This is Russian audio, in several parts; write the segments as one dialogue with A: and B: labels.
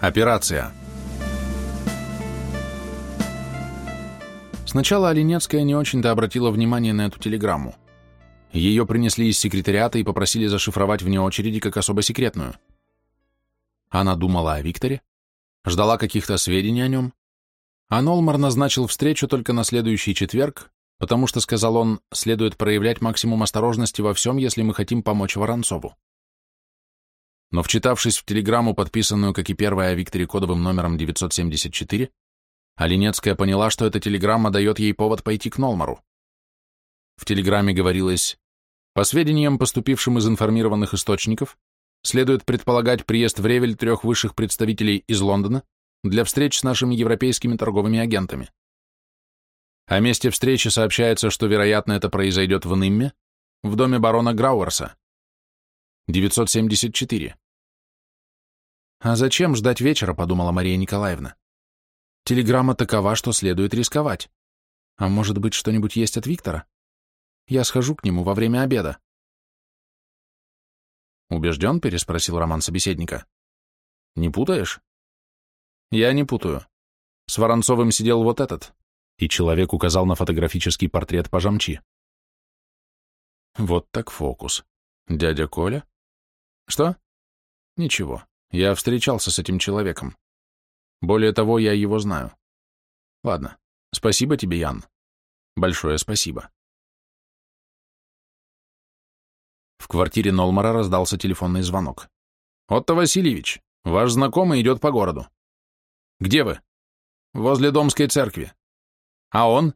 A: Операция. Сначала Оленецкая не очень-то обратила внимание на эту телеграмму. Ее принесли из секретариата и попросили зашифровать вне очереди как особо секретную. Она думала о Викторе, ждала каких-то сведений о нем, а Нолмар назначил встречу только на следующий четверг, потому что, сказал он, следует проявлять максимум осторожности во всем, если мы хотим помочь Воронцову. Но вчитавшись в телеграмму, подписанную, как и первая, о Викторе кодовым номером 974, Оленецкая поняла, что эта телеграмма дает ей повод пойти к Нолмару. В телеграмме говорилось, по сведениям, поступившим из информированных источников, следует предполагать приезд в Ревель трех высших представителей из Лондона для встреч с нашими европейскими торговыми агентами. О месте встречи сообщается, что, вероятно, это произойдет в Нимме, в доме барона Грауэрса. 974. А зачем ждать вечера, подумала Мария Николаевна. Телеграмма такова, что следует рисковать. А может быть, что-нибудь есть от Виктора? Я схожу к нему во время обеда. Убежден? переспросил Роман собеседника. Не путаешь? Я не путаю. С Воронцовым сидел вот этот, и человек указал на фотографический портрет пожамчи. Вот так фокус. Дядя Коля? Что? Ничего. Я встречался с этим человеком. Более того, я его знаю. Ладно. Спасибо тебе, Ян. Большое спасибо. В квартире Нолмара раздался телефонный звонок. «Отто Васильевич, ваш знакомый идет по городу». «Где вы?» «Возле Домской церкви». А он?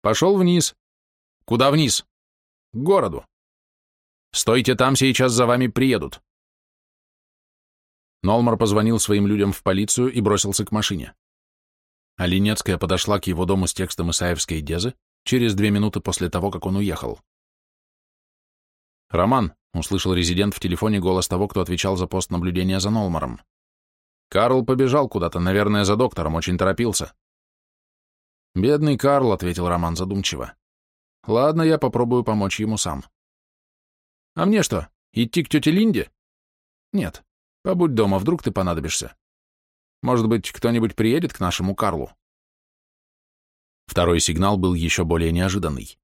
A: Пошел вниз. Куда вниз? К городу. Стойте там, сейчас за вами приедут. Нолмар позвонил своим людям в полицию и бросился к машине. Оленецкая подошла к его дому с текстом Исаевской дезы через две минуты после того, как он уехал. «Роман», — услышал резидент в телефоне голос того, кто отвечал за пост наблюдения за Нолмаром. «Карл побежал куда-то, наверное, за доктором, очень торопился. «Бедный Карл», — ответил Роман задумчиво. «Ладно, я попробую помочь ему сам». «А мне что, идти к тете Линде?» «Нет, побудь дома, вдруг ты понадобишься. Может быть, кто-нибудь приедет к нашему Карлу?» Второй сигнал был еще более неожиданный.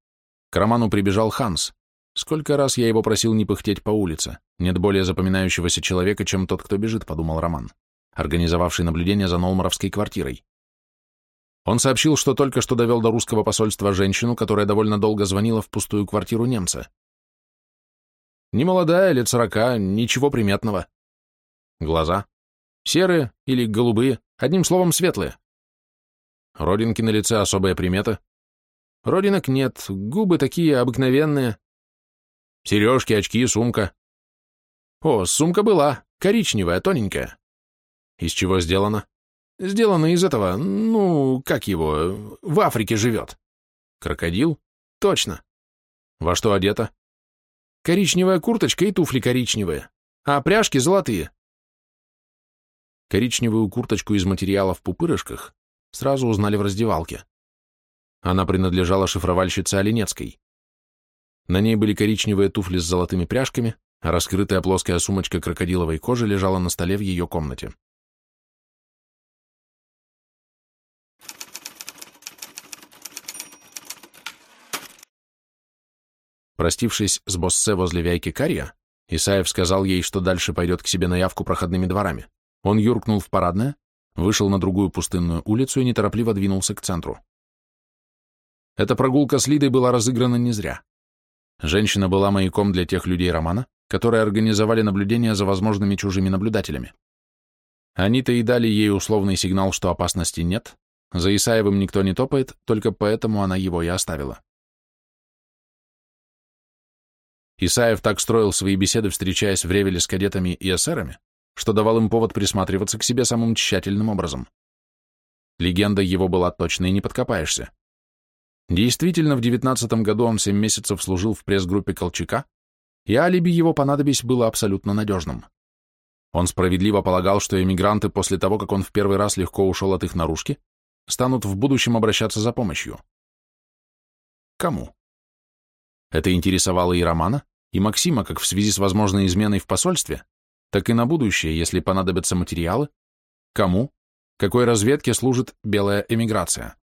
A: К Роману прибежал Ханс. Сколько раз я его просил не пыхтеть по улице. Нет более запоминающегося человека, чем тот, кто бежит, подумал Роман, организовавший наблюдение за Нолмаровской квартирой. Он сообщил, что только что довел до русского посольства женщину, которая довольно долго звонила в пустую квартиру немца. Немолодая, лет сорока, ничего приметного. Глаза. Серые или голубые, одним словом, светлые. Родинки на лице особая примета. Родинок нет, губы такие обыкновенные. Сережки, очки, сумка. О, сумка была, коричневая, тоненькая. Из чего сделана? Сделано из этого, ну, как его, в Африке живет. Крокодил? Точно. Во что одета? Коричневая курточка и туфли коричневые, а пряжки золотые. Коричневую курточку из материала в пупырышках сразу узнали в раздевалке. Она принадлежала шифровальщице Оленецкой. На ней были коричневые туфли с золотыми пряжками, а раскрытая плоская сумочка крокодиловой кожи лежала на столе в ее комнате. Простившись с Боссе возле Вяйки Карья, Исаев сказал ей, что дальше пойдет к себе на явку проходными дворами. Он юркнул в парадное, вышел на другую пустынную улицу и неторопливо двинулся к центру. Эта прогулка с Лидой была разыграна не зря. Женщина была маяком для тех людей романа, которые организовали наблюдение за возможными чужими наблюдателями. Они-то и дали ей условный сигнал, что опасности нет, за Исаевым никто не топает, только поэтому она его и оставила. Исаев так строил свои беседы, встречаясь в Ревеле с кадетами и эсерами, что давал им повод присматриваться к себе самым тщательным образом. Легенда его была точной, не подкопаешься. Действительно, в девятнадцатом году он семь месяцев служил в пресс-группе Колчака, и алиби его понадобись было абсолютно надежным. Он справедливо полагал, что эмигранты после того, как он в первый раз легко ушел от их наружки, станут в будущем обращаться за помощью. Кому? Это интересовало и Романа, и Максима как в связи с возможной изменой в посольстве, так и на будущее, если понадобятся материалы, Кому? Какой разведке служит белая эмиграция?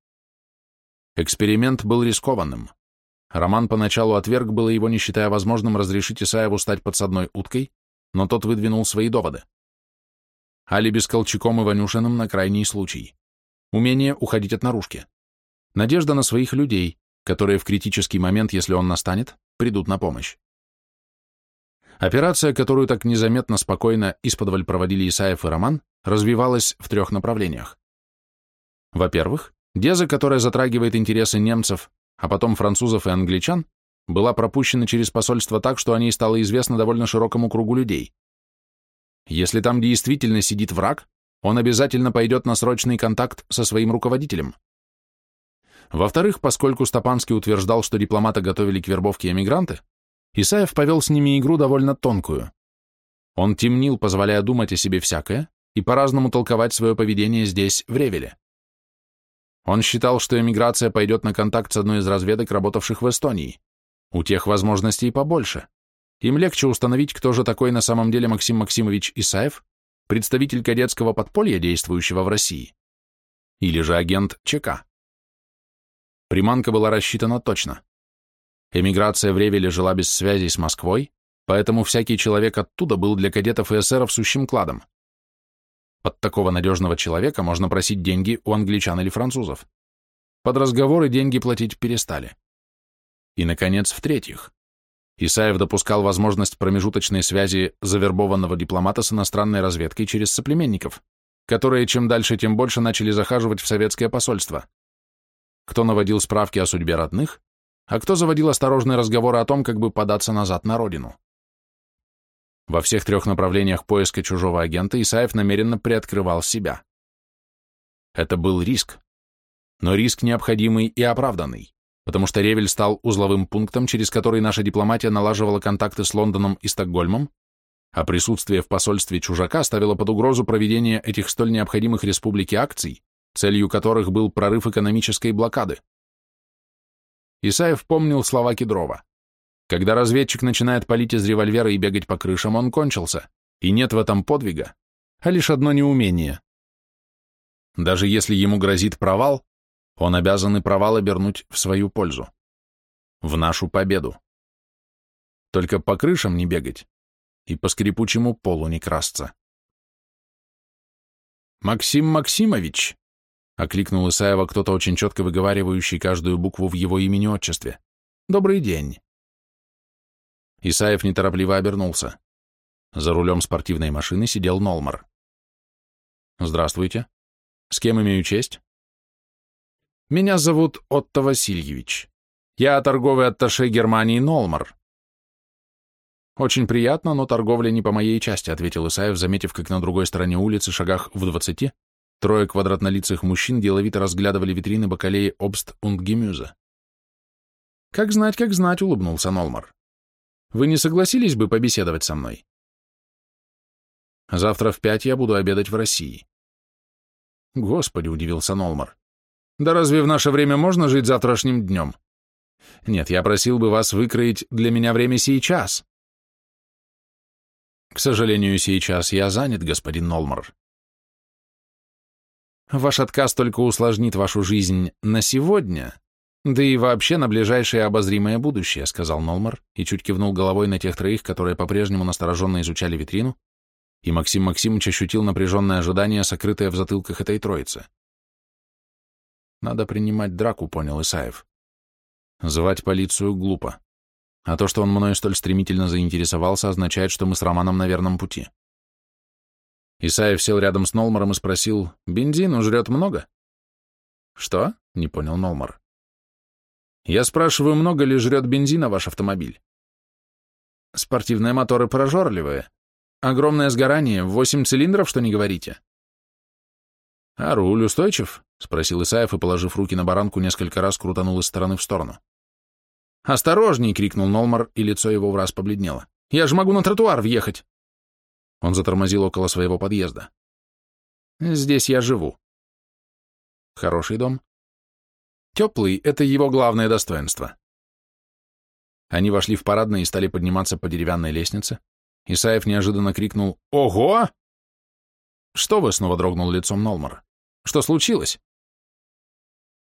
A: Эксперимент был рискованным. Роман поначалу отверг было его, не считая возможным разрешить Исаеву стать подсадной уткой, но тот выдвинул свои доводы. Алиби с Колчаком и Ванюшиным на крайний случай. Умение уходить от наружки. Надежда на своих людей, которые в критический момент, если он настанет, придут на помощь. Операция, которую так незаметно, спокойно исподволь проводили Исаев и Роман, развивалась в трех направлениях. Во-первых, Деза, которая затрагивает интересы немцев, а потом французов и англичан, была пропущена через посольство так, что о ней стало известно довольно широкому кругу людей. Если там действительно сидит враг, он обязательно пойдет на срочный контакт со своим руководителем. Во-вторых, поскольку Стопанский утверждал, что дипломата готовили к вербовке эмигранты, Исаев повел с ними игру довольно тонкую. Он темнил, позволяя думать о себе всякое и по-разному толковать свое поведение здесь, в Ревеле. Он считал, что эмиграция пойдет на контакт с одной из разведок, работавших в Эстонии. У тех возможностей побольше. Им легче установить, кто же такой на самом деле Максим Максимович Исаев, представитель кадетского подполья, действующего в России, или же агент ЧК. Приманка была рассчитана точно. Эмиграция в Ревеле жила без связи с Москвой, поэтому всякий человек оттуда был для кадетов и эсеров сущим кладом. Под такого надежного человека можно просить деньги у англичан или французов. Под разговоры деньги платить перестали. И, наконец, в-третьих, Исаев допускал возможность промежуточной связи завербованного дипломата с иностранной разведкой через соплеменников, которые чем дальше, тем больше начали захаживать в советское посольство. Кто наводил справки о судьбе родных, а кто заводил осторожные разговоры о том, как бы податься назад на родину. Во всех трех направлениях поиска чужого агента Исаев намеренно приоткрывал себя. Это был риск. Но риск необходимый и оправданный, потому что Ревель стал узловым пунктом, через который наша дипломатия налаживала контакты с Лондоном и Стокгольмом, а присутствие в посольстве чужака ставило под угрозу проведение этих столь необходимых республике акций, целью которых был прорыв экономической блокады. Исаев помнил слова Кедрова. Когда разведчик начинает палить из револьвера и бегать по крышам, он кончился, и нет в этом подвига, а лишь одно неумение. Даже если ему грозит провал, он обязан и провал обернуть в свою пользу. В нашу победу. Только по крышам не бегать и по скрипучему полу не красться. «Максим Максимович!» — окликнул Исаева кто-то очень четко выговаривающий каждую букву в его имени-отчестве. «Добрый день!» Исаев неторопливо обернулся. За рулем спортивной машины сидел Нолмар. «Здравствуйте. С кем имею честь?» «Меня зовут Отто Васильевич. Я торговый атташе Германии Нолмар». «Очень приятно, но торговля не по моей части», — ответил Исаев, заметив, как на другой стороне улицы, шагах в двадцати, трое квадратнолицых мужчин деловито разглядывали витрины бакалеи Обст und Gemüse. «Как знать, как знать», — улыбнулся Нолмар. Вы не согласились бы побеседовать со мной? Завтра в пять я буду обедать в России. Господи, удивился Нолмар. Да разве в наше время можно жить завтрашним днем? Нет, я просил бы вас выкроить для меня время сейчас. К сожалению, сейчас я занят, господин Нолмар. Ваш отказ только усложнит вашу жизнь на сегодня, «Да и вообще на ближайшее обозримое будущее», — сказал Нолмар и чуть кивнул головой на тех троих, которые по-прежнему настороженно изучали витрину, и Максим Максимович ощутил напряженное ожидание, сокрытое в затылках этой троицы. «Надо принимать драку», — понял Исаев. «Звать полицию глупо. А то, что он мною столь стремительно заинтересовался, означает, что мы с Романом на верном пути». Исаев сел рядом с Нолмаром и спросил, «Бензин жрет много?» «Что?» — не понял Нолмар. Я спрашиваю, много ли жрет бензина ваш автомобиль? Спортивные моторы прожорливые. Огромное сгорание, восемь цилиндров, что не говорите. А руль устойчив? Спросил Исаев и, положив руки на баранку, несколько раз крутанул из стороны в сторону. «Осторожней!» — крикнул Нолмар, и лицо его в раз побледнело. «Я же могу на тротуар въехать!» Он затормозил около своего подъезда. «Здесь я живу». «Хороший дом?» Теплый — это его главное достоинство. Они вошли в парадное и стали подниматься по деревянной лестнице. Исаев неожиданно крикнул «Ого!» «Что вы?» — снова дрогнул лицом Нолмар. «Что случилось?»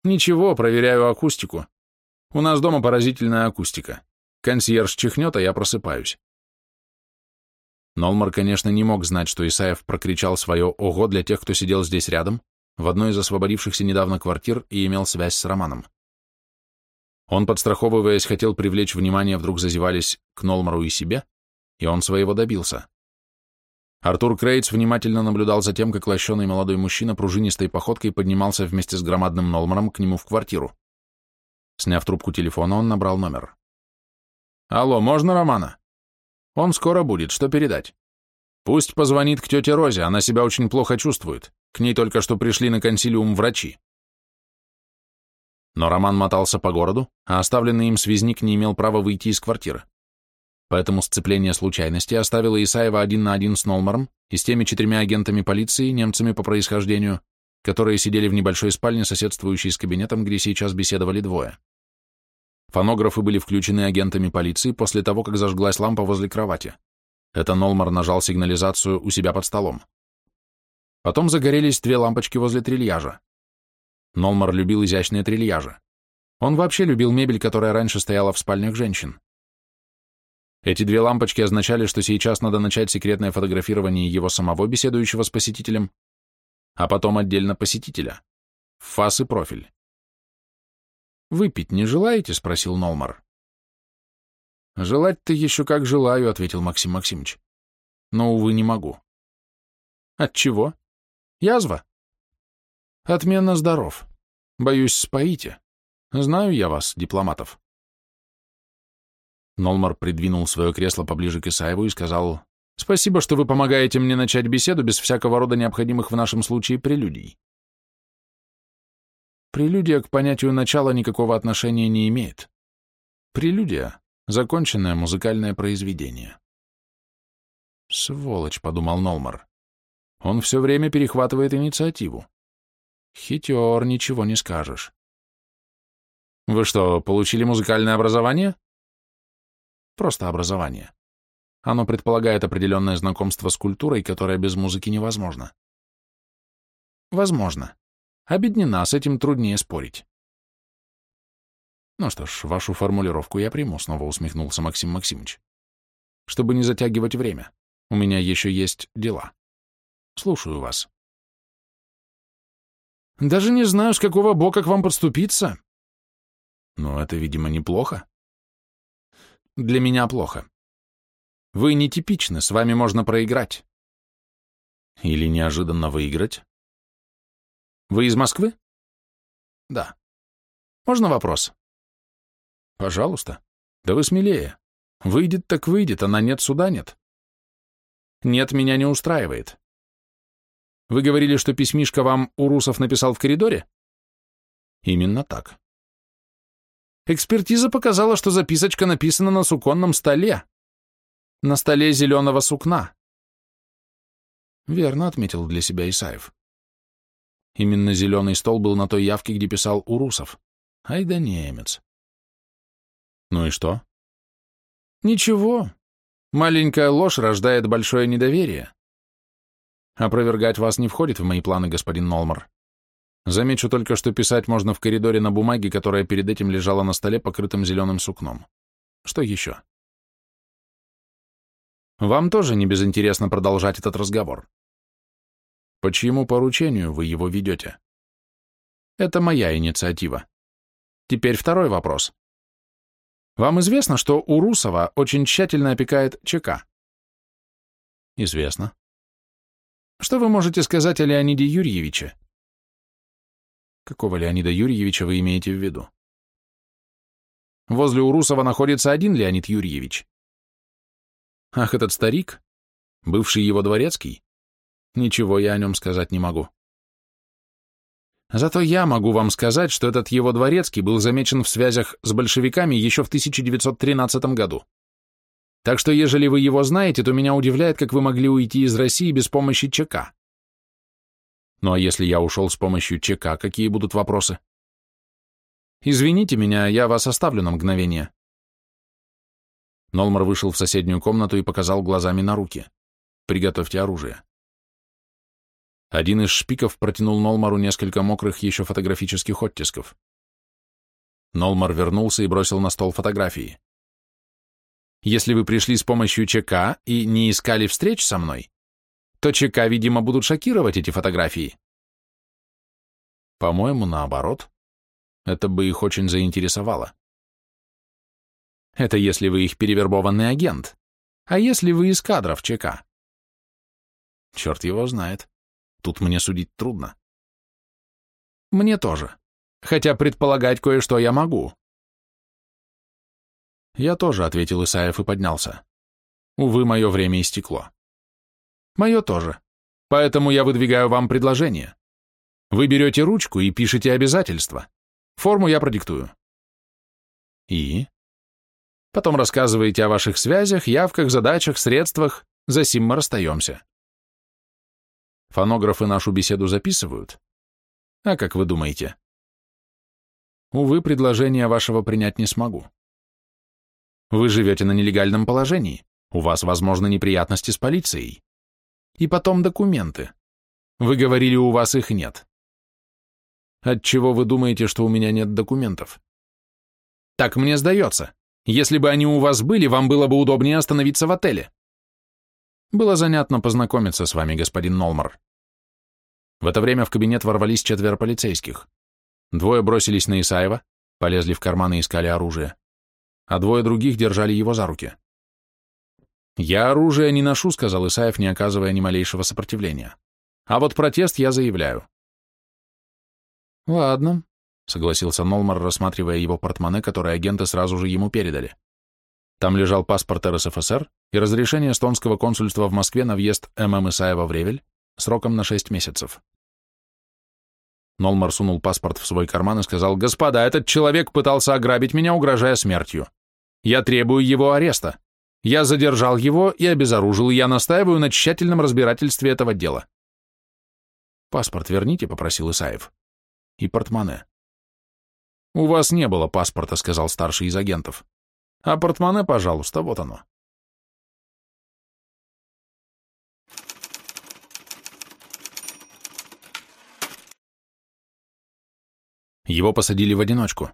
A: «Ничего, проверяю акустику. У нас дома поразительная акустика. Консьерж чихнет, а я просыпаюсь». Нолмар, конечно, не мог знать, что Исаев прокричал свое «Ого!» для тех, кто сидел здесь рядом, в одной из освободившихся недавно квартир и имел связь с Романом. Он, подстраховываясь, хотел привлечь внимание, вдруг зазевались к Нолмару и себе, и он своего добился. Артур Крейтс внимательно наблюдал за тем, как лощеный молодой мужчина пружинистой походкой поднимался вместе с громадным Нолмаром к нему в квартиру. Сняв трубку телефона, он набрал номер. «Алло, можно Романа?» «Он скоро будет, что передать?» «Пусть позвонит к тете Розе, она себя очень плохо чувствует. К ней только что пришли на консилиум врачи». Но Роман мотался по городу, а оставленный им связник не имел права выйти из квартиры. Поэтому сцепление случайности оставило Исаева один на один с Нолмаром и с теми четырьмя агентами полиции, немцами по происхождению, которые сидели в небольшой спальне, соседствующей с кабинетом, где сейчас беседовали двое. Фонографы были включены агентами полиции после того, как зажглась лампа возле кровати. Это Нолмар нажал сигнализацию у себя под столом. Потом загорелись две лампочки возле трильяжа. Нолмар любил изящные трильяжи. Он вообще любил мебель, которая раньше стояла в спальнях женщин. Эти две лампочки означали, что сейчас надо начать секретное фотографирование его самого, беседующего с посетителем, а потом отдельно посетителя. Фас и профиль. «Выпить не желаете?» — спросил Нолмар. «Желать-то еще как желаю», — ответил Максим Максимович. «Но, увы, не могу». «От чего? Язва?» «Отменно здоров. Боюсь, споите. Знаю я вас, дипломатов». Нолмар придвинул свое кресло поближе к Исаеву и сказал, «Спасибо, что вы помогаете мне начать беседу без всякого рода необходимых в нашем случае прелюдий». Прелюдия к понятию начала никакого отношения не имеет. Прелюдия — законченное музыкальное произведение. «Сволочь», — подумал Нолмар. «Он все время перехватывает инициативу. Хитер, ничего не скажешь». «Вы что, получили музыкальное образование?» Просто образование. Оно предполагает определенное знакомство с культурой, которое без музыки невозможно. Возможно. Обеднена, с этим труднее спорить. Ну что ж, вашу формулировку я приму, снова усмехнулся Максим Максимович. Чтобы не затягивать время, у меня еще есть дела. Слушаю вас. Даже не знаю, с какого бока к вам подступиться. Но это, видимо, неплохо. Для меня плохо. Вы нетипичны, с вами можно проиграть. Или неожиданно выиграть. Вы из Москвы? Да. Можно вопрос? Пожалуйста. Да вы смелее. Выйдет так выйдет, а на нет суда нет. Нет, меня не устраивает. Вы говорили, что письмишко вам Урусов написал в коридоре? Именно так. Экспертиза показала, что записочка написана на суконном столе. На столе зеленого сукна. Верно отметил для себя Исаев. Именно зеленый стол был на той явке, где писал Урусов. Ай да немец. Ну и что? Ничего. Маленькая ложь рождает большое недоверие. Опровергать вас не входит в мои планы, господин Нолмар. Замечу только, что писать можно в коридоре на бумаге, которая перед этим лежала на столе, покрытым зеленым сукном. Что еще? Вам тоже не безинтересно продолжать этот разговор. По чьему поручению вы его ведете? Это моя инициатива. Теперь второй вопрос. Вам известно, что у Русова очень тщательно опекает ЧК? Известно. Что вы можете сказать о Леониде Юрьевиче? Какого Леонида Юрьевича вы имеете в виду? Возле Урусова находится один Леонид Юрьевич. Ах, этот старик? Бывший его дворецкий? Ничего я о нем сказать не могу. Зато я могу вам сказать, что этот его дворецкий был замечен в связях с большевиками еще в 1913 году. Так что, ежели вы его знаете, то меня удивляет, как вы могли уйти из России без помощи ЧК. Ну а если я ушел с помощью ЧК, какие будут вопросы? Извините меня, я вас оставлю на мгновение. Нолмар вышел в соседнюю комнату и показал глазами на руки. Приготовьте оружие. Один из шпиков протянул Нолмару несколько мокрых еще фотографических оттисков. Нолмар вернулся и бросил на стол фотографии. Если вы пришли с помощью ЧК и не искали встреч со мной, то ЧК, видимо, будут шокировать эти фотографии. По-моему, наоборот. Это бы их очень заинтересовало. Это если вы их перевербованный агент. А если вы из кадров ЧК? Черт его знает. Тут мне судить трудно. Мне тоже. Хотя предполагать кое-что я могу. Я тоже, — ответил Исаев и поднялся. Увы, мое время истекло. Мое тоже. Поэтому я выдвигаю вам предложение. Вы берете ручку и пишете обязательства. Форму я продиктую. И? Потом рассказываете о ваших связях, явках, задачах, средствах. За сим мы расстаемся. Фонографы нашу беседу записывают. А как вы думаете? Увы, предложение вашего принять не смогу. Вы живете на нелегальном положении. У вас, возможно, неприятности с полицией. И потом документы. Вы говорили, у вас их нет. Отчего вы думаете, что у меня нет документов? Так мне сдается. Если бы они у вас были, вам было бы удобнее остановиться в отеле. Было занятно познакомиться с вами, господин Нолмар. В это время в кабинет ворвались четверо полицейских. Двое бросились на Исаева, полезли в карманы и искали оружие, а двое других держали его за руки. «Я оружие не ношу», — сказал Исаев, не оказывая ни малейшего сопротивления. «А вот протест я заявляю». «Ладно», — согласился Нолмар, рассматривая его портмоне, которое агенты сразу же ему передали. Там лежал паспорт РСФСР и разрешение эстонского консульства в Москве на въезд ММ Исаева в Ревель сроком на шесть месяцев. Нолмар сунул паспорт в свой карман и сказал, «Господа, этот человек пытался ограбить меня, угрожая смертью. Я требую его ареста. Я задержал его и обезоружил, и я настаиваю на тщательном разбирательстве этого дела». «Паспорт верните», — попросил Исаев. «И портмоне». «У вас не было паспорта», — сказал старший из агентов. А портмоне, пожалуйста, вот оно. Его посадили в одиночку.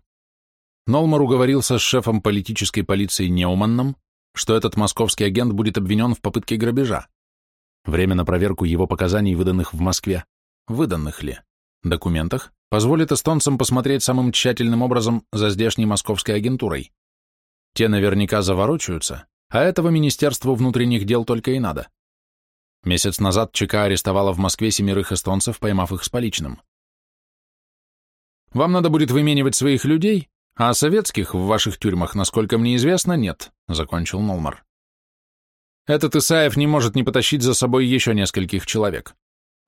A: Нолмар уговорился с шефом политической полиции Неуманном, что этот московский агент будет обвинен в попытке грабежа. Время на проверку его показаний, выданных в Москве, выданных ли, документах, позволит эстонцам посмотреть самым тщательным образом за здешней московской агентурой. Те наверняка заворочаются, а этого Министерству внутренних дел только и надо. Месяц назад ЧК арестовала в Москве семерых эстонцев, поймав их с поличным. Вам надо будет выменивать своих людей, а советских в ваших тюрьмах, насколько мне известно, нет, закончил Нолмар. Этот Исаев не может не потащить за собой еще нескольких человек.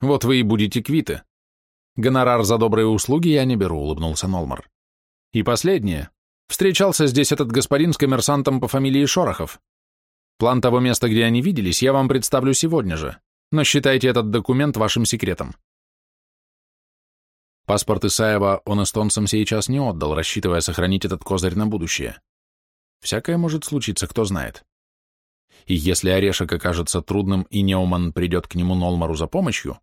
A: Вот вы и будете квиты. Гонорар за добрые услуги я не беру, улыбнулся Нолмар. И последнее. Встречался здесь этот господин с коммерсантом по фамилии Шорохов. План того места, где они виделись, я вам представлю сегодня же, но считайте этот документ вашим секретом. Паспорт Исаева он эстонцам сейчас не отдал, рассчитывая сохранить этот козырь на будущее. Всякое может случиться, кто знает. И если орешек окажется трудным и Неуман придет к нему Нолмару за помощью,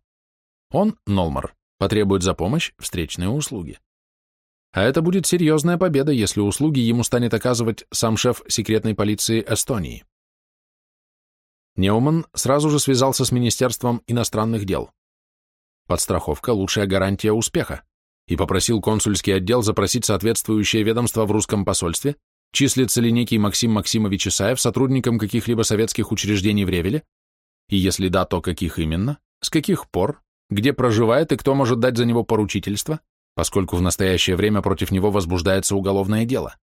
A: он, Нолмар, потребует за помощь встречные услуги. А это будет серьезная победа, если услуги ему станет оказывать сам шеф секретной полиции Эстонии. Неуман сразу же связался с Министерством иностранных дел. Подстраховка – лучшая гарантия успеха, и попросил консульский отдел запросить соответствующее ведомство в русском посольстве, числится ли некий Максим Максимович Исаев сотрудником каких-либо советских учреждений в Ревеле, и если да, то каких именно, с каких пор, где проживает и кто может дать за него поручительство, поскольку в настоящее время против него возбуждается уголовное дело.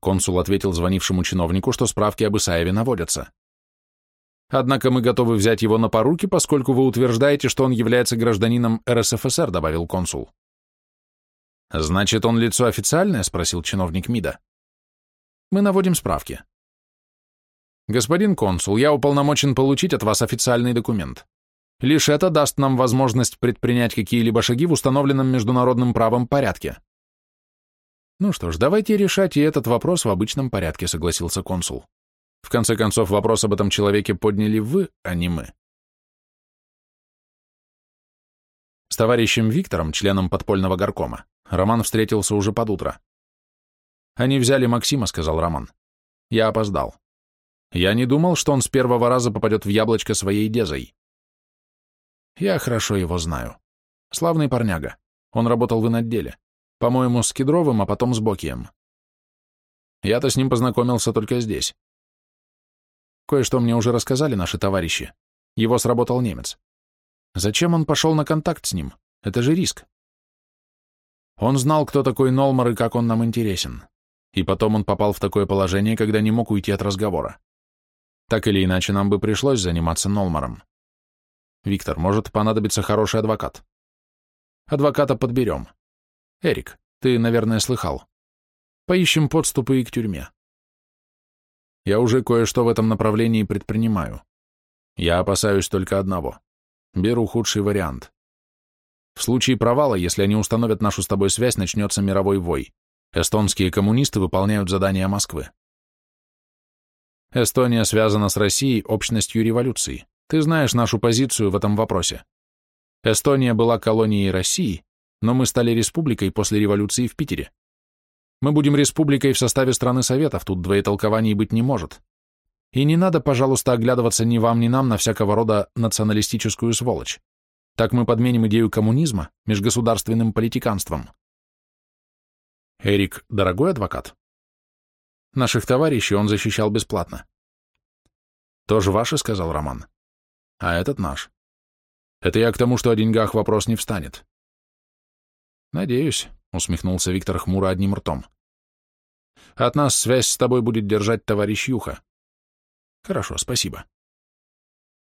A: Консул ответил звонившему чиновнику, что справки об Исаеве наводятся. Однако мы готовы взять его на поруки, поскольку вы утверждаете, что он является гражданином РСФСР, добавил консул. Значит, он лицо официальное? спросил чиновник МИДа. Мы наводим справки. Господин консул, я уполномочен получить от вас официальный документ. Лишь это даст нам возможность предпринять какие-либо шаги в установленном международным правом порядке. Ну что ж, давайте решать и этот вопрос в обычном порядке, согласился консул. В конце концов, вопрос об этом человеке подняли вы, а не мы. С товарищем Виктором, членом подпольного горкома, Роман встретился уже под утро. «Они взяли Максима», — сказал Роман. «Я опоздал. Я не думал, что он с первого раза попадет в яблочко своей дезой. Я хорошо его знаю. Славный парняга. Он работал в инотделе. По-моему, с Кедровым, а потом с Бокием. Я-то с ним познакомился только здесь. Кое-что мне уже рассказали наши товарищи. Его сработал немец. Зачем он пошел на контакт с ним? Это же риск. Он знал, кто такой Нолмар и как он нам интересен. И потом он попал в такое положение, когда не мог уйти от разговора. Так или иначе, нам бы пришлось заниматься Нолмаром. Виктор, может понадобиться хороший адвокат. Адвоката подберем. Эрик, ты, наверное, слыхал. Поищем подступы и к тюрьме. Я уже кое-что в этом направлении предпринимаю. Я опасаюсь только одного. Беру худший вариант. В случае провала, если они установят нашу с тобой связь, начнется мировой вой. Эстонские коммунисты выполняют задания Москвы. Эстония связана с Россией общностью революции. Ты знаешь нашу позицию в этом вопросе. Эстония была колонией России, но мы стали республикой после революции в Питере. Мы будем республикой в составе страны Советов, тут двоетолкований быть не может. И не надо, пожалуйста, оглядываться ни вам, ни нам на всякого рода националистическую сволочь. Так мы подменим идею коммунизма межгосударственным политиканством. Эрик – дорогой адвокат? Наших товарищей он защищал бесплатно. Тоже ваши, сказал Роман а этот наш. Это я к тому, что о деньгах вопрос не встанет. Надеюсь, усмехнулся Виктор хмуро одним ртом. От нас связь с тобой будет держать товарищ Юха. Хорошо, спасибо.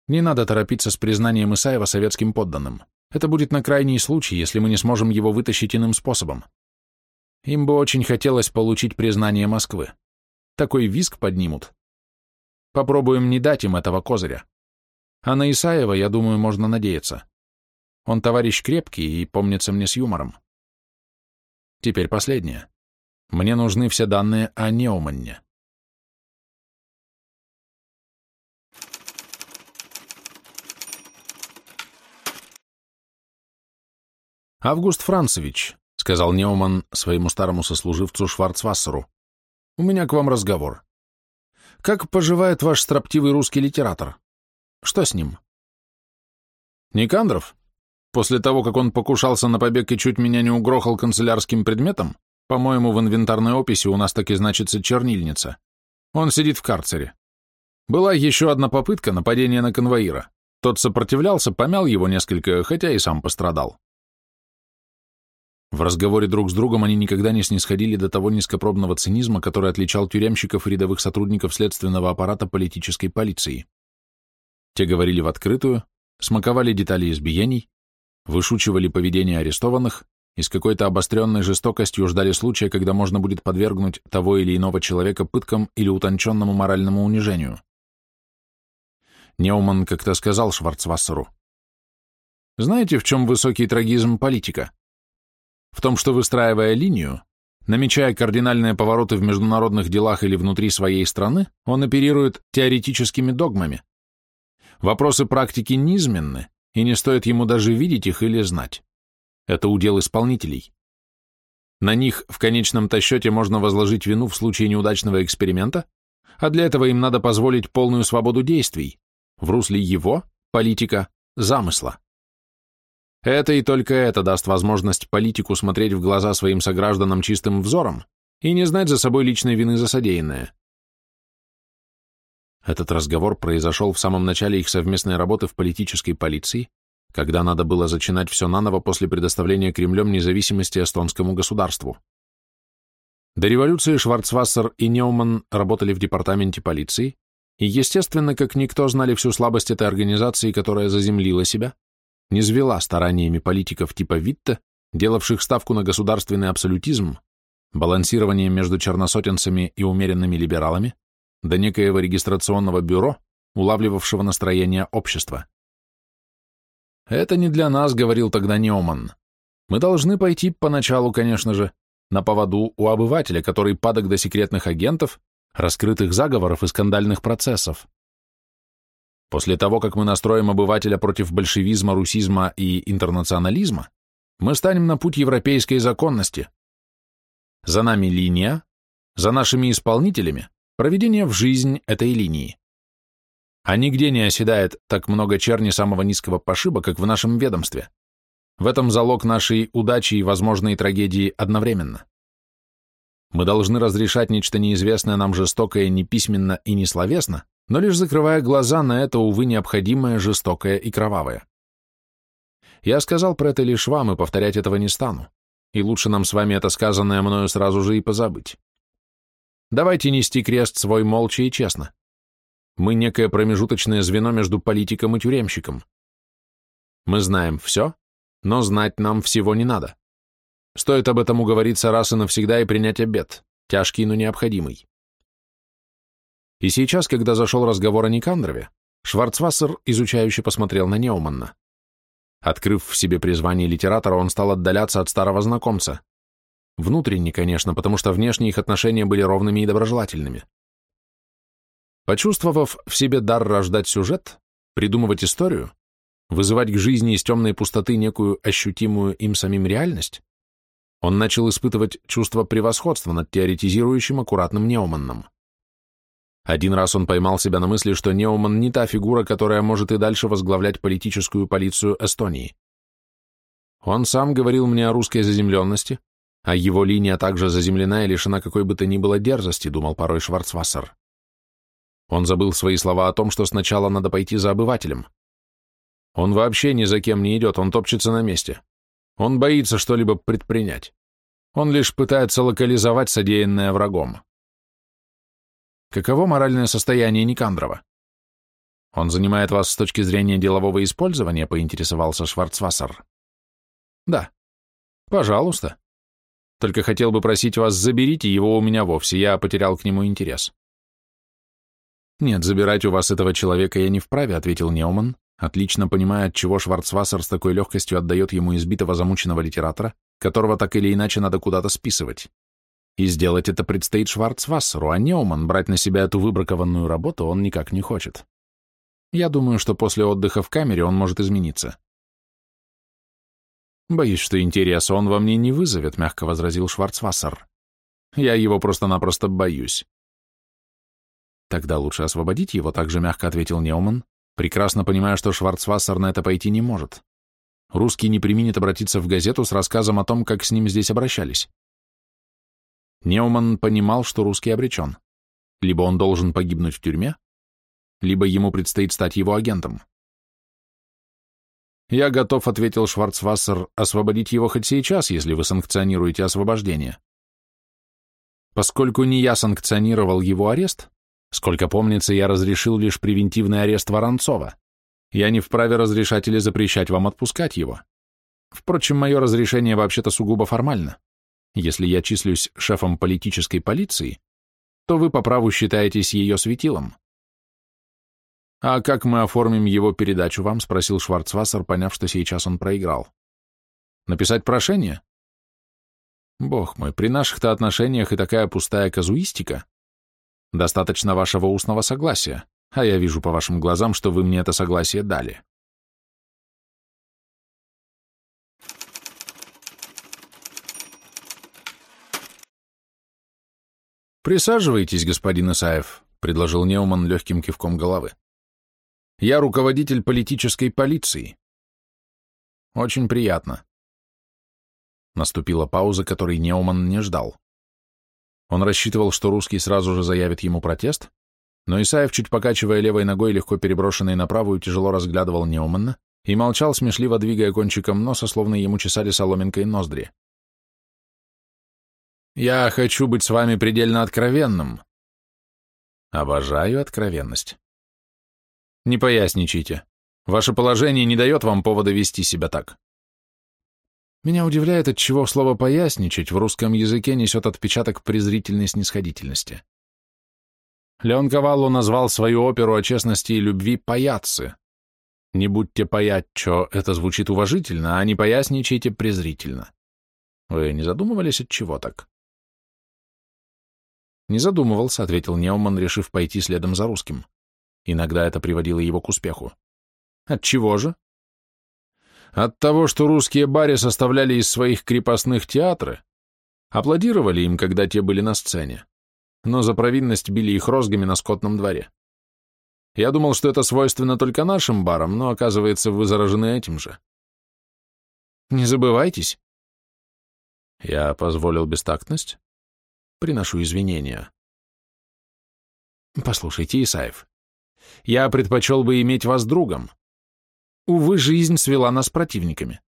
A: Не надо торопиться с признанием Исаева советским подданным. Это будет на крайний случай, если мы не сможем его вытащить иным способом. Им бы очень хотелось получить признание Москвы. Такой виск поднимут. Попробуем не дать им этого козыря. А на Исаева, я думаю, можно надеяться. Он товарищ крепкий и помнится мне с юмором. Теперь последнее. Мне нужны все данные о Неуманне. «Август Францевич», — сказал Неуман своему старому сослуживцу Шварцвассеру, — «у меня к вам разговор. Как поживает ваш строптивый русский литератор? Что с ним? Никандров? После того, как он покушался на побег и чуть меня не угрохал канцелярским предметом, по-моему, в инвентарной описи у нас так и значится чернильница. Он сидит в карцере. Была еще одна попытка нападения на конвоира. Тот сопротивлялся, помял его несколько, хотя и сам пострадал. В разговоре друг с другом они никогда не снисходили до того низкопробного цинизма, который отличал тюремщиков и рядовых сотрудников следственного аппарата политической полиции. Те говорили в открытую, смаковали детали избиений, вышучивали поведение арестованных и с какой-то обостренной жестокостью ждали случая, когда можно будет подвергнуть того или иного человека пыткам или утонченному моральному унижению. Неуман как-то сказал Шварцвассеру, «Знаете, в чем высокий трагизм политика? В том, что, выстраивая линию, намечая кардинальные повороты в международных делах или внутри своей страны, он оперирует теоретическими догмами, Вопросы практики низменны, и не стоит ему даже видеть их или знать. Это удел исполнителей. На них в конечном-то счете можно возложить вину в случае неудачного эксперимента, а для этого им надо позволить полную свободу действий в русле его, политика, замысла. Это и только это даст возможность политику смотреть в глаза своим согражданам чистым взором и не знать за собой личной вины за содеянное. Этот разговор произошел в самом начале их совместной работы в политической полиции, когда надо было зачинать все наново после предоставления Кремлем независимости эстонскому государству. До революции Шварцвассер и Неуман работали в департаменте полиции, и, естественно, как никто знали всю слабость этой организации, которая заземлила себя, не звела стараниями политиков типа Витта, делавших ставку на государственный абсолютизм, балансирование между черносотенцами и умеренными либералами, до некоего регистрационного бюро, улавливавшего настроение общества. «Это не для нас», — говорил тогда Неоман. «Мы должны пойти поначалу, конечно же, на поводу у обывателя, который падок до секретных агентов, раскрытых заговоров и скандальных процессов. После того, как мы настроим обывателя против большевизма, русизма и интернационализма, мы станем на путь европейской законности. За нами линия, за нашими исполнителями проведение в жизнь этой линии. А нигде не оседает так много черни самого низкого пошиба, как в нашем ведомстве. В этом залог нашей удачи и возможной трагедии одновременно. Мы должны разрешать нечто неизвестное нам жестокое не письменно и не словесно, но лишь закрывая глаза на это, увы, необходимое, жестокое и кровавое. Я сказал про это лишь вам, и повторять этого не стану, и лучше нам с вами это сказанное мною сразу же и позабыть. Давайте нести крест свой молча и честно. Мы некое промежуточное звено между политиком и тюремщиком. Мы знаем все, но знать нам всего не надо. Стоит об этом уговориться раз и навсегда и принять обед, тяжкий, но необходимый. И сейчас, когда зашел разговор о Никандрове, Шварцвассер изучающе посмотрел на Неуманна. Открыв в себе призвание литератора, он стал отдаляться от старого знакомца. Внутренне, конечно, потому что внешние их отношения были ровными и доброжелательными. Почувствовав в себе дар рождать сюжет, придумывать историю, вызывать к жизни из темной пустоты некую ощутимую им самим реальность, он начал испытывать чувство превосходства над теоретизирующим аккуратным Неуманном. Один раз он поймал себя на мысли, что Неуман не та фигура, которая может и дальше возглавлять политическую полицию Эстонии. Он сам говорил мне о русской заземленности, а его линия также заземлена и лишена какой бы то ни было дерзости, думал порой Шварцвассер. Он забыл свои слова о том, что сначала надо пойти за обывателем. Он вообще ни за кем не идет, он топчется на месте. Он боится что-либо предпринять. Он лишь пытается локализовать содеянное врагом. Каково моральное состояние Никандрова? Он занимает вас с точки зрения делового использования, поинтересовался Шварцвассер. Да. Пожалуйста. Только хотел бы просить вас, заберите его у меня вовсе, я потерял к нему интерес. Нет, забирать у вас этого человека я не вправе, ответил Неуман, отлично понимая, от чего Шварцвассер с такой легкостью отдает ему избитого замученного литератора, которого так или иначе надо куда-то списывать. И сделать это предстоит Шварцвассеру, а Неуман брать на себя эту выбракованную работу он никак не хочет. Я думаю, что после отдыха в камере он может измениться. «Боюсь, что интереса он во мне не вызовет», — мягко возразил Шварцвассер. «Я его просто-напросто боюсь». «Тогда лучше освободить его», — также мягко ответил Неуман, прекрасно понимая, что Шварцвассер на это пойти не может. Русский не применит обратиться в газету с рассказом о том, как с ним здесь обращались. Неуман понимал, что русский обречен. Либо он должен погибнуть в тюрьме, либо ему предстоит стать его агентом. «Я готов», — ответил Шварцвассер, — «освободить его хоть сейчас, если вы санкционируете освобождение». Поскольку не я санкционировал его арест, сколько помнится, я разрешил лишь превентивный арест Воронцова. Я не вправе разрешать или запрещать вам отпускать его. Впрочем, мое разрешение вообще-то сугубо формально. Если я числюсь шефом политической полиции, то вы по праву считаетесь ее светилом. «А как мы оформим его передачу вам?» — спросил Шварцвассер, поняв, что сейчас он проиграл. «Написать прошение?» «Бог мой, при наших-то отношениях и такая пустая казуистика. Достаточно вашего устного согласия, а я вижу по вашим глазам, что вы мне это согласие дали». «Присаживайтесь, господин Исаев», — предложил Неуман легким кивком головы. «Я руководитель политической полиции». «Очень приятно». Наступила пауза, которой Неуман не ждал. Он рассчитывал, что русский сразу же заявит ему протест, но Исаев, чуть покачивая левой ногой, легко переброшенной на правую, тяжело разглядывал Неумана и молчал, смешливо двигая кончиком носа, словно ему чесали соломинкой ноздри. Я хочу быть с вами предельно откровенным. Обожаю откровенность. Не поясничайте. Ваше положение не дает вам повода вести себя так. Меня удивляет, от чего слово «поясничать» в русском языке несет отпечаток презрительной снисходительности. Леон Кавалло назвал свою оперу о честности и любви «паяцци». Не будьте паяччо, это звучит уважительно, а не поясничайте презрительно. Вы не задумывались, от чего так? Не задумывался, ответил Неуман, решив пойти следом за русским. Иногда это приводило его к успеху. От чего же? От того, что русские бари составляли из своих крепостных театры, аплодировали им, когда те были на сцене, но за провинность били их розгами на скотном дворе. Я думал, что это свойственно только нашим барам, но, оказывается, вы заражены этим же. Не забывайтесь. Я позволил бестактность? Приношу извинения. Послушайте, Исаев, я предпочел бы иметь вас другом. Увы, жизнь свела нас противниками.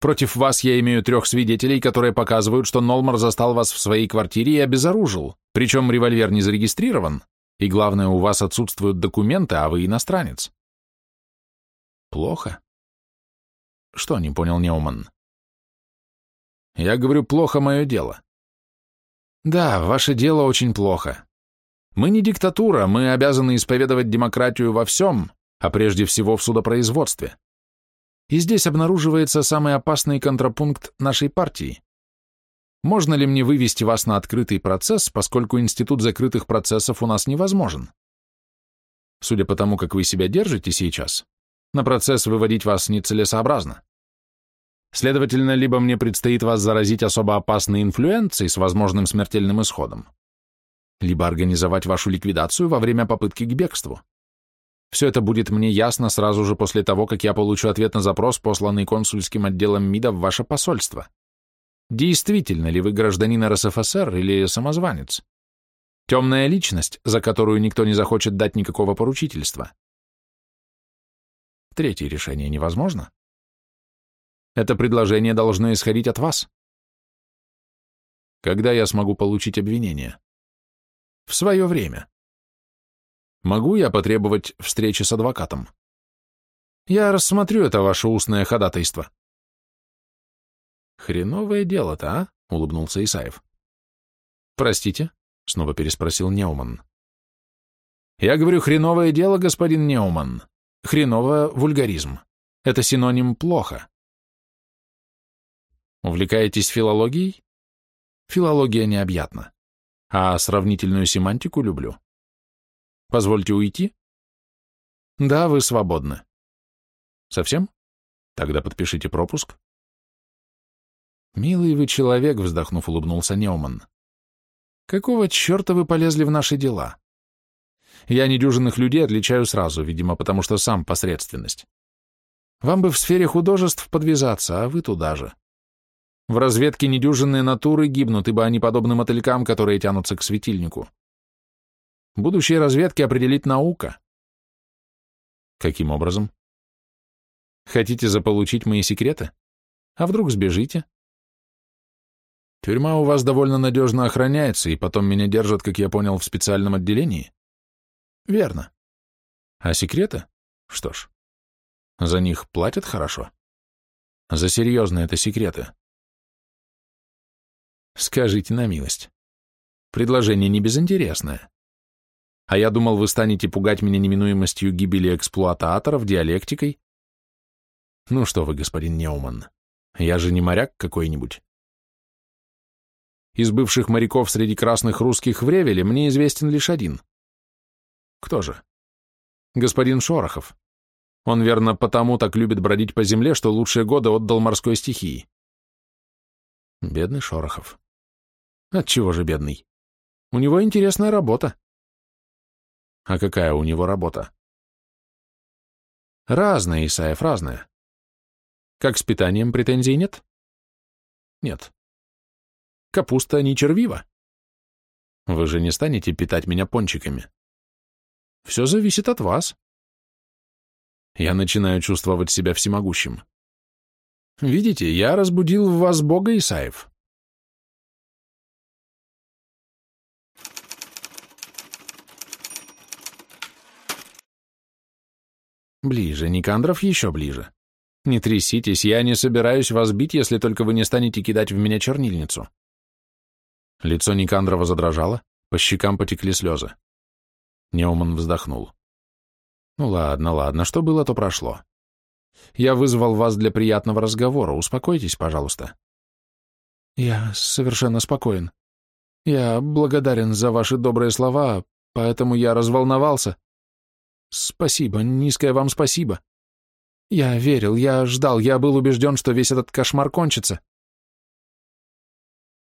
A: Против вас я имею трех свидетелей, которые показывают, что Нолмар застал вас в своей квартире и обезоружил, причем револьвер не зарегистрирован, и главное, у вас отсутствуют документы, а вы иностранец. Плохо? Что, не понял Неуман? Я говорю, плохо мое дело. Да, ваше дело очень плохо. Мы не диктатура, мы обязаны исповедовать демократию во всем, а прежде всего в судопроизводстве. И здесь обнаруживается самый опасный контрапункт нашей партии. Можно ли мне вывести вас на открытый процесс, поскольку институт закрытых процессов у нас невозможен? Судя по тому, как вы себя держите сейчас, на процесс выводить вас нецелесообразно. Следовательно, либо мне предстоит вас заразить особо опасной инфлюенцией с возможным смертельным исходом, либо организовать вашу ликвидацию во время попытки к бегству. Все это будет мне ясно сразу же после того, как я получу ответ на запрос, посланный консульским отделом МИДа в ваше посольство. Действительно ли вы гражданин РСФСР или самозванец? Темная личность, за которую никто не захочет дать никакого поручительства. Третье решение невозможно. Это предложение должно исходить от вас. Когда я смогу получить обвинение? В свое время. Могу я потребовать встречи с адвокатом? Я рассмотрю это ваше устное ходатайство. Хреновое дело-то, а? Улыбнулся Исаев. Простите? Снова переспросил Неуман. Я говорю, хреновое дело, господин Неуман. Хреновое вульгаризм. Это синоним плохо. Увлекаетесь филологией? Филология необъятна. А сравнительную семантику люблю. Позвольте уйти? Да, вы свободны. Совсем? Тогда подпишите пропуск. Милый вы человек, вздохнув, улыбнулся Неуман. Какого черта вы полезли в наши дела? Я недюжинных людей отличаю сразу, видимо, потому что сам посредственность. Вам бы в сфере художеств подвязаться, а вы туда же. В разведке недюжинные натуры гибнут, ибо они подобны мотылькам, которые тянутся к светильнику. Будущее разведки определит наука. Каким образом? Хотите заполучить мои секреты? А вдруг сбежите? Тюрьма у вас довольно надежно охраняется, и потом меня держат, как я понял, в специальном отделении? Верно. А секреты? Что ж, за них платят хорошо. За серьезные это секреты. Скажите на милость. Предложение не безинтересное. А я думал, вы станете пугать меня неминуемостью гибели эксплуататоров, диалектикой. Ну что вы, господин Неуман, я же не моряк какой-нибудь. Из бывших моряков среди красных русских в Ревеле мне известен лишь один. Кто же? Господин Шорохов. Он, верно, потому так любит бродить по земле, что лучшие годы отдал морской стихии. Бедный Шорохов. Отчего же бедный? У него интересная работа. А какая у него работа? Разная, Исаев, разная. Как с питанием претензий нет? Нет. Капуста не червива. Вы же не станете питать меня пончиками. Все зависит от вас. Я начинаю чувствовать себя всемогущим. Видите, я разбудил в вас Бога, Исаев. Ближе, Никандров еще ближе. Не тряситесь, я не собираюсь вас бить, если только вы не станете кидать в меня чернильницу. Лицо Никандрова задрожало, по щекам потекли слезы. Неуман вздохнул. Ну ладно, ладно, что было, то прошло. Я вызвал вас для приятного разговора, успокойтесь, пожалуйста. Я совершенно спокоен. Я благодарен за ваши добрые слова, поэтому я разволновался. Спасибо, низкое вам спасибо. Я верил, я ждал, я был убежден, что весь этот кошмар кончится.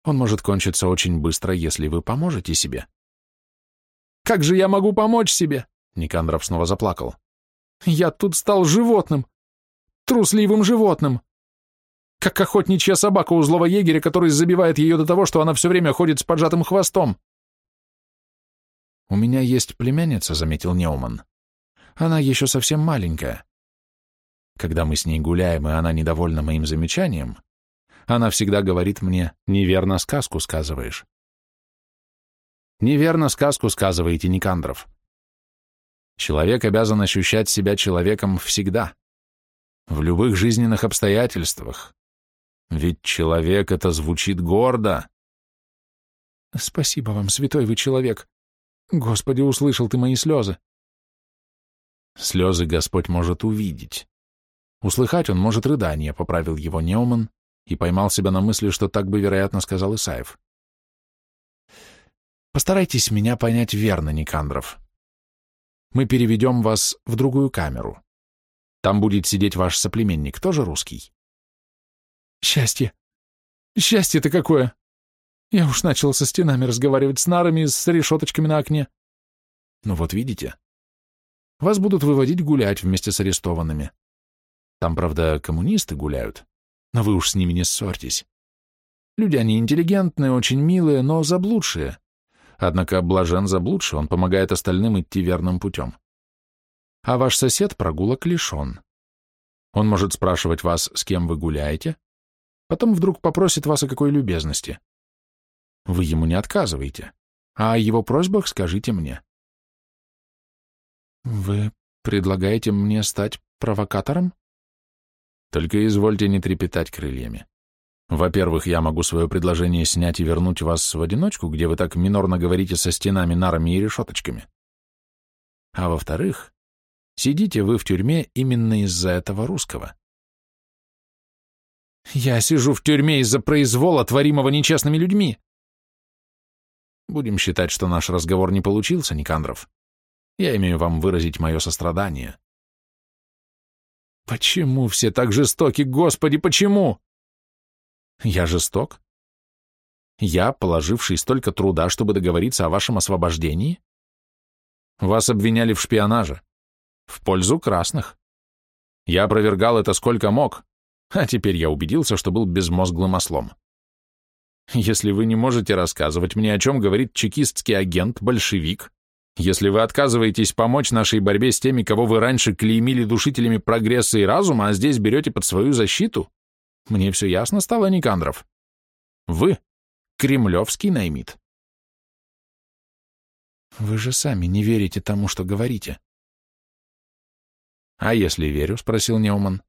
A: Он может кончиться очень быстро, если вы поможете себе. Как же я могу помочь себе? Никандров снова заплакал. Я тут стал животным, трусливым животным. Как охотничья собака у злого егеря, который забивает ее до того, что она все время ходит с поджатым хвостом. «У меня есть племянница», — заметил Неуман. «Она еще совсем маленькая. Когда мы с ней гуляем, и она недовольна моим замечанием, она всегда говорит мне, неверно сказку сказываешь. Неверно сказку сказываете, Никандров. Человек обязан ощущать себя человеком всегда, в любых жизненных обстоятельствах. Ведь человек это звучит гордо. Спасибо вам, святой вы человек. Господи, услышал ты мои слезы. Слезы Господь может увидеть. Услыхать он может рыдание, поправил его Неуман и поймал себя на мысли, что так бы, вероятно, сказал Исаев. Постарайтесь меня понять верно, Никандров. Мы переведем вас в другую камеру. Там будет сидеть ваш соплеменник, тоже русский. Счастье! Счастье-то какое! Я уж начал со стенами разговаривать с нарами, с решеточками на окне. Ну вот видите. Вас будут выводить гулять вместе с арестованными. Там, правда, коммунисты гуляют, но вы уж с ними не ссорьтесь. Люди они интеллигентные, очень милые, но заблудшие. Однако блажен заблудший, он помогает остальным идти верным путем. А ваш сосед прогулок лишен. Он может спрашивать вас, с кем вы гуляете, потом вдруг попросит вас о какой любезности. Вы ему не отказываете, а о его просьбах скажите мне. Вы предлагаете мне стать провокатором? Только извольте не трепетать крыльями. Во-первых, я могу свое предложение снять и вернуть вас в одиночку, где вы так минорно говорите со стенами, нарами и решеточками. А во-вторых, сидите вы в тюрьме именно из-за этого русского. Я сижу в тюрьме из-за произвола, творимого нечестными людьми. Будем считать, что наш разговор не получился, Никандров. Я имею вам выразить мое сострадание. Почему все так жестоки, Господи, почему? Я жесток? Я, положивший столько труда, чтобы договориться о вашем освобождении? Вас обвиняли в шпионаже. В пользу красных. Я опровергал это сколько мог, а теперь я убедился, что был безмозглым ослом. Если вы не можете рассказывать мне, о чем говорит чекистский агент, большевик, если вы отказываетесь помочь нашей борьбе с теми, кого вы раньше клеймили душителями прогресса и разума, а здесь берете под свою защиту, мне все ясно стало, Никандров. Вы — кремлевский наймит. Вы же сами не верите тому, что говорите. А если верю, — спросил Неуман,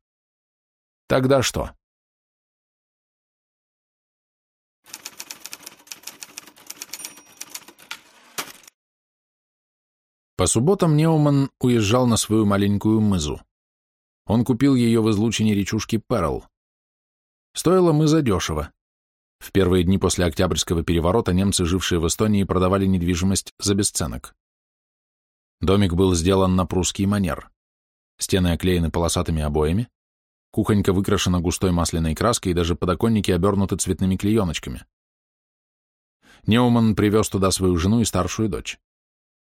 A: — тогда что? По субботам Неуман уезжал на свою маленькую мызу. Он купил ее в излучине речушки Перл. Стоило мыза дешево. В первые дни после Октябрьского переворота немцы, жившие в Эстонии, продавали недвижимость за бесценок. Домик был сделан на прусский манер. Стены оклеены полосатыми обоями, кухонька выкрашена густой масляной краской и даже подоконники обернуты цветными клееночками. Неуман привез туда свою жену и старшую дочь.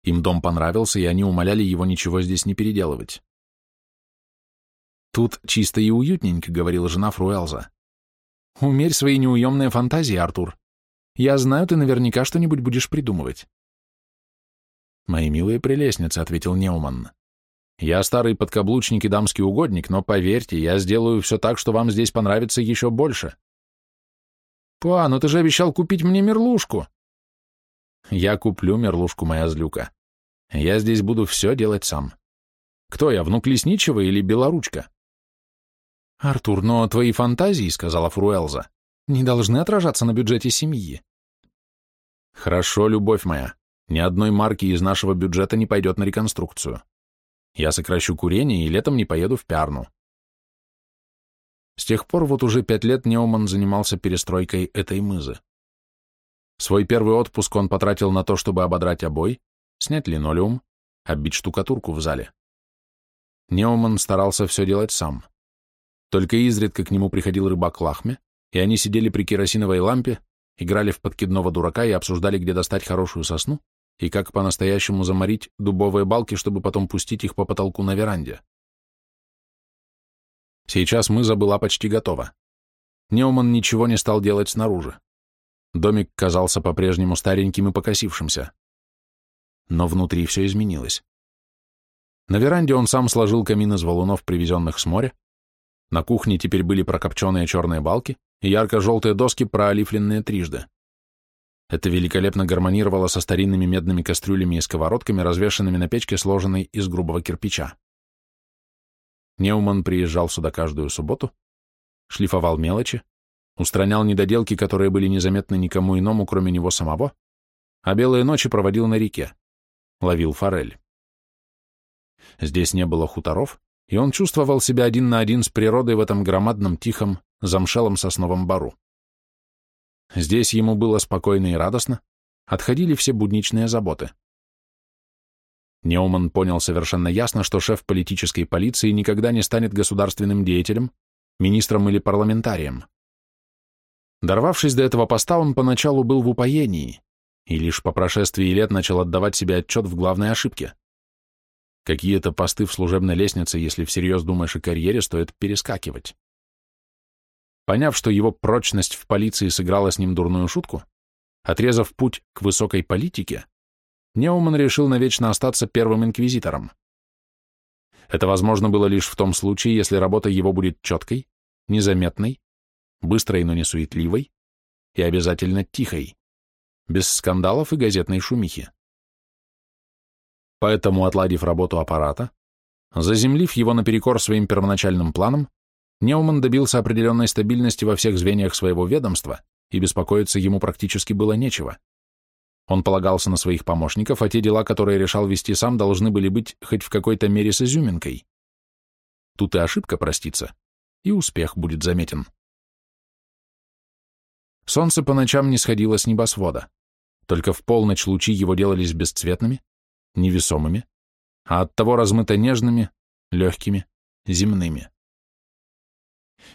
A: Им дом понравился, и они умоляли его ничего здесь не переделывать. «Тут чисто и уютненько», — говорила жена Фруэлза. «Умерь свои неуемные фантазии, Артур. Я знаю, ты наверняка что-нибудь будешь придумывать». «Мои милые прелестницы», — ответил Неуман. «Я старый подкаблучник и дамский угодник, но поверьте, я сделаю все так, что вам здесь понравится еще больше». «Па, ну ты же обещал купить мне мерлушку!» Я куплю мерлушку, моя злюка. Я здесь буду все делать сам. Кто я, внук лесничего или белоручка? Артур, но твои фантазии, сказала Фруэлза, не должны отражаться на бюджете семьи. Хорошо, любовь моя. Ни одной марки из нашего бюджета не пойдет на реконструкцию. Я сокращу курение и летом не поеду в Пярну. С тех пор вот уже пять лет Неуман занимался перестройкой этой мызы. Свой первый отпуск он потратил на то, чтобы ободрать обой, снять линолеум, оббить штукатурку в зале. Неуман старался все делать сам. Только изредка к нему приходил рыбак Лахме, и они сидели при керосиновой лампе, играли в подкидного дурака и обсуждали, где достать хорошую сосну и как по-настоящему заморить дубовые балки, чтобы потом пустить их по потолку на веранде. Сейчас мыза была почти готова. Неуман ничего не стал делать снаружи. Домик казался по-прежнему стареньким и покосившимся. Но внутри все изменилось. На веранде он сам сложил камин из валунов, привезенных с моря. На кухне теперь были прокопченные черные балки и ярко-желтые доски, проолифленные трижды. Это великолепно гармонировало со старинными медными кастрюлями и сковородками, развешанными на печке, сложенной из грубого кирпича. Неуман приезжал сюда каждую субботу, шлифовал мелочи, устранял недоделки, которые были незаметны никому иному, кроме него самого, а белые ночи проводил на реке, ловил форель. Здесь не было хуторов, и он чувствовал себя один на один с природой в этом громадном, тихом, замшелом сосновом бару. Здесь ему было спокойно и радостно, отходили все будничные заботы. Неуман понял совершенно ясно, что шеф политической полиции никогда не станет государственным деятелем, министром или парламентарием. Дорвавшись до этого поста, он поначалу был в упоении и лишь по прошествии лет начал отдавать себе отчет в главной ошибке. Какие-то посты в служебной лестнице, если всерьез думаешь о карьере, стоит перескакивать. Поняв, что его прочность в полиции сыграла с ним дурную шутку, отрезав путь к высокой политике, Неуман решил навечно остаться первым инквизитором. Это возможно было лишь в том случае, если работа его будет четкой, незаметной, быстрой, но не суетливой и обязательно тихой, без скандалов и газетной шумихи. Поэтому, отладив работу аппарата, заземлив его наперекор своим первоначальным планам, Неуман добился определенной стабильности во всех звеньях своего ведомства, и беспокоиться ему практически было нечего. Он полагался на своих помощников, а те дела, которые решал вести сам, должны были быть хоть в какой-то мере с изюминкой. Тут и ошибка простится, и успех будет заметен. Солнце по ночам не сходило с небосвода, только в полночь лучи его делались бесцветными, невесомыми, а оттого размыто нежными, легкими, земными.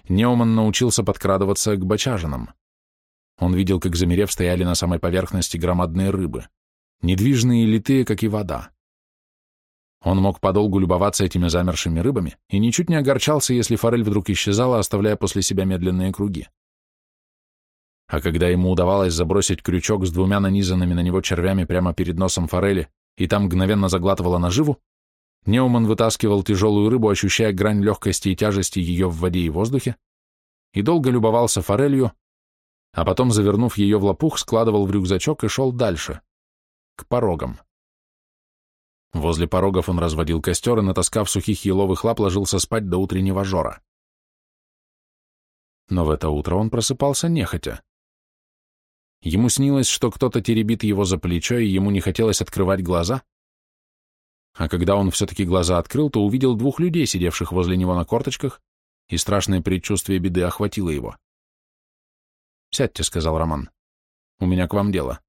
A: Неуман научился подкрадываться к бочажинам. Он видел, как замерев стояли на самой поверхности громадные рыбы, недвижные и литые, как и вода. Он мог подолгу любоваться этими замершими рыбами и ничуть не огорчался, если форель вдруг исчезала, оставляя после себя медленные круги. А когда ему удавалось забросить крючок с двумя нанизанными на него червями прямо перед носом форели, и там мгновенно заглатывала наживу, Неуман вытаскивал тяжелую рыбу, ощущая грань легкости и тяжести ее в воде и воздухе, и долго любовался форелью, а потом, завернув ее в лопух, складывал в рюкзачок и шел дальше, к порогам. Возле порогов он разводил костер и, натаскав сухих еловых лап, ложился спать до утреннего жора. Но в это утро он просыпался нехотя. Ему снилось, что кто-то теребит его за плечо, и ему не хотелось открывать глаза, а когда он все-таки глаза открыл, то увидел двух людей, сидевших возле него на корточках, и страшное предчувствие беды охватило его. «Сядьте», — сказал Роман. «У меня к вам дело».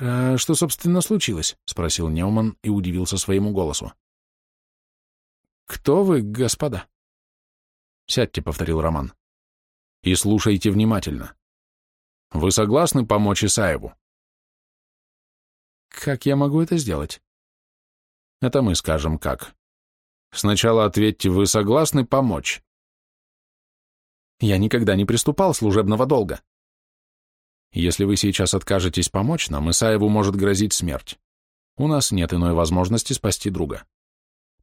A: «А что, собственно, случилось?» — спросил Неуман и удивился своему голосу. «Кто вы, господа?» «Сядьте», — повторил Роман. «И слушайте внимательно. Вы согласны помочь Исаеву?» «Как я могу это сделать?» Это мы скажем как. Сначала ответьте, вы согласны помочь? Я никогда не приступал служебного долга. Если вы сейчас откажетесь помочь нам, Исаеву может грозить смерть. У нас нет иной возможности спасти друга.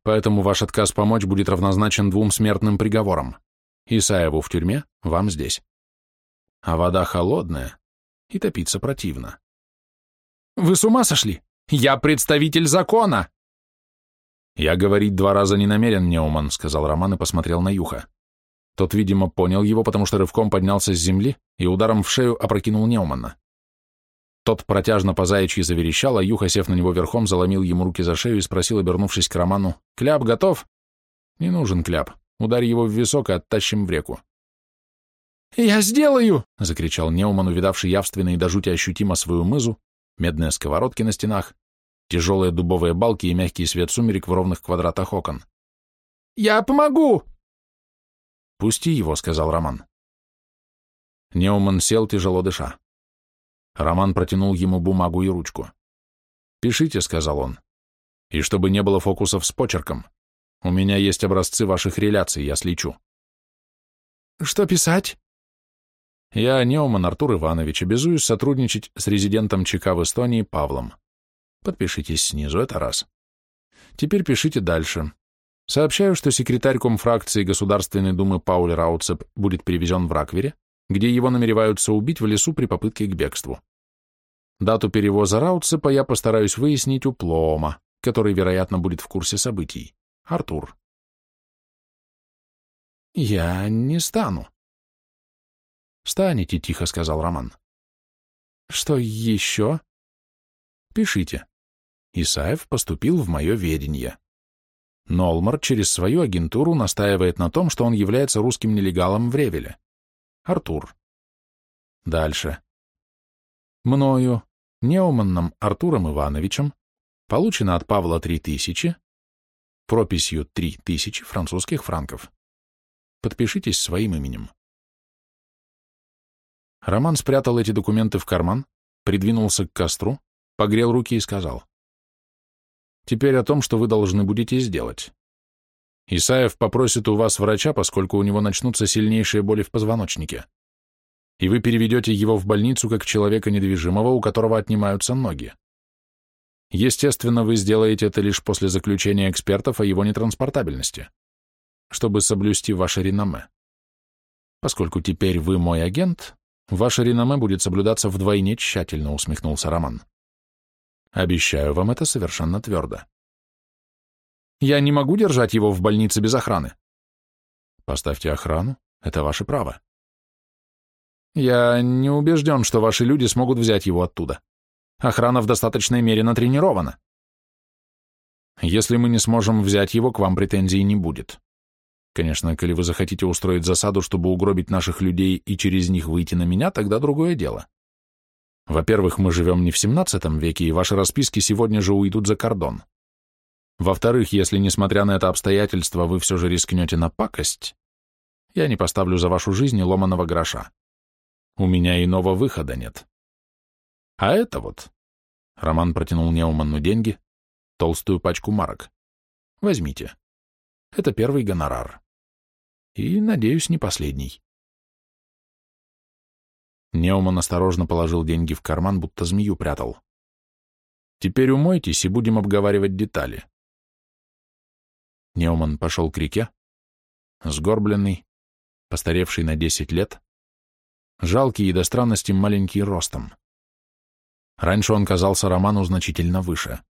A: Поэтому ваш отказ помочь будет равнозначен двум смертным приговорам. Исаеву в тюрьме, вам здесь. А вода холодная, и топиться противно. Вы с ума сошли? Я представитель закона! «Я говорить два раза не намерен, Неуман», — сказал Роман и посмотрел на Юха. Тот, видимо, понял его, потому что рывком поднялся с земли и ударом в шею опрокинул Неумана. Тот протяжно по заячьи заверещал, а Юха, сев на него верхом, заломил ему руки за шею и спросил, обернувшись к Роману, «Кляп готов?» «Не нужен кляп. Ударь его в висок и оттащим в реку». «Я сделаю!» — закричал Неуман, увидавший явственно и до жути ощутимо свою мызу, медные сковородки на стенах, тяжелые дубовые балки и мягкий свет сумерек в ровных квадратах окон.
B: «Я помогу!»
A: «Пусти его», — сказал Роман. Неуман сел, тяжело дыша. Роман протянул ему бумагу и ручку. «Пишите», — сказал он. «И чтобы не было фокусов с почерком. У меня есть образцы ваших реляций, я слечу».
B: «Что писать?»
A: «Я, Неуман Артур Иванович, обязуюсь сотрудничать с резидентом ЧК в Эстонии Павлом. Подпишитесь снизу, это раз. Теперь пишите дальше. Сообщаю, что секретарь комфракции Государственной Думы Пауль Рауцеп будет перевезен в Раквере, где его намереваются убить в лесу при попытке к бегству. Дату перевоза Рауцепа я постараюсь выяснить у Плома, который, вероятно, будет в курсе событий. Артур.
B: «Я не стану».
A: «Станете», — тихо сказал Роман.
B: «Что еще?»
A: «Пишите. Исаев поступил в мое ведение. Нолмар через свою агентуру настаивает на том, что он является русским нелегалом в Ревеле. Артур. Дальше. Мною, Неуманным Артуром Ивановичем, получено от Павла 3000, прописью 3000 французских франков. Подпишитесь своим именем. Роман спрятал эти документы в карман, придвинулся к костру, погрел руки и сказал. Теперь о том, что вы должны будете сделать. Исаев попросит у вас врача, поскольку у него начнутся сильнейшие боли в позвоночнике. И вы переведете его в больницу как человека недвижимого, у которого отнимаются ноги. Естественно, вы сделаете это лишь после заключения экспертов о его нетранспортабельности, чтобы соблюсти ваше реноме. Поскольку теперь вы мой агент, ваше реноме будет соблюдаться вдвойне тщательно, усмехнулся Роман. Обещаю вам это совершенно твердо. Я не могу держать его в больнице без охраны. Поставьте охрану, это ваше право. Я не убежден, что ваши люди смогут взять его оттуда. Охрана в достаточной мере натренирована. Если мы не сможем взять его, к вам претензий не будет. Конечно, коли вы захотите устроить засаду, чтобы угробить наших людей и через них выйти на меня, тогда другое дело. Во-первых, мы живем не в 17 веке, и ваши расписки сегодня же уйдут за кордон. Во-вторых, если, несмотря на это обстоятельство, вы все же рискнете на пакость, я не поставлю за вашу жизнь ломаного гроша. У меня иного выхода нет. А это вот... Роман протянул Неуманну деньги, толстую пачку марок. Возьмите. Это первый гонорар. И, надеюсь, не последний. Неуман осторожно положил деньги в карман, будто змею прятал. «Теперь умойтесь и будем обговаривать детали». Неуман пошел к реке, сгорбленный, постаревший на десять лет, жалкий и до странности маленький ростом. Раньше он казался Роману значительно выше.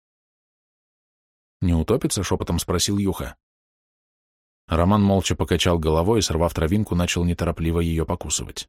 A: «Не утопится?» — шепотом спросил Юха. Роман молча покачал головой и, сорвав травинку, начал неторопливо ее покусывать.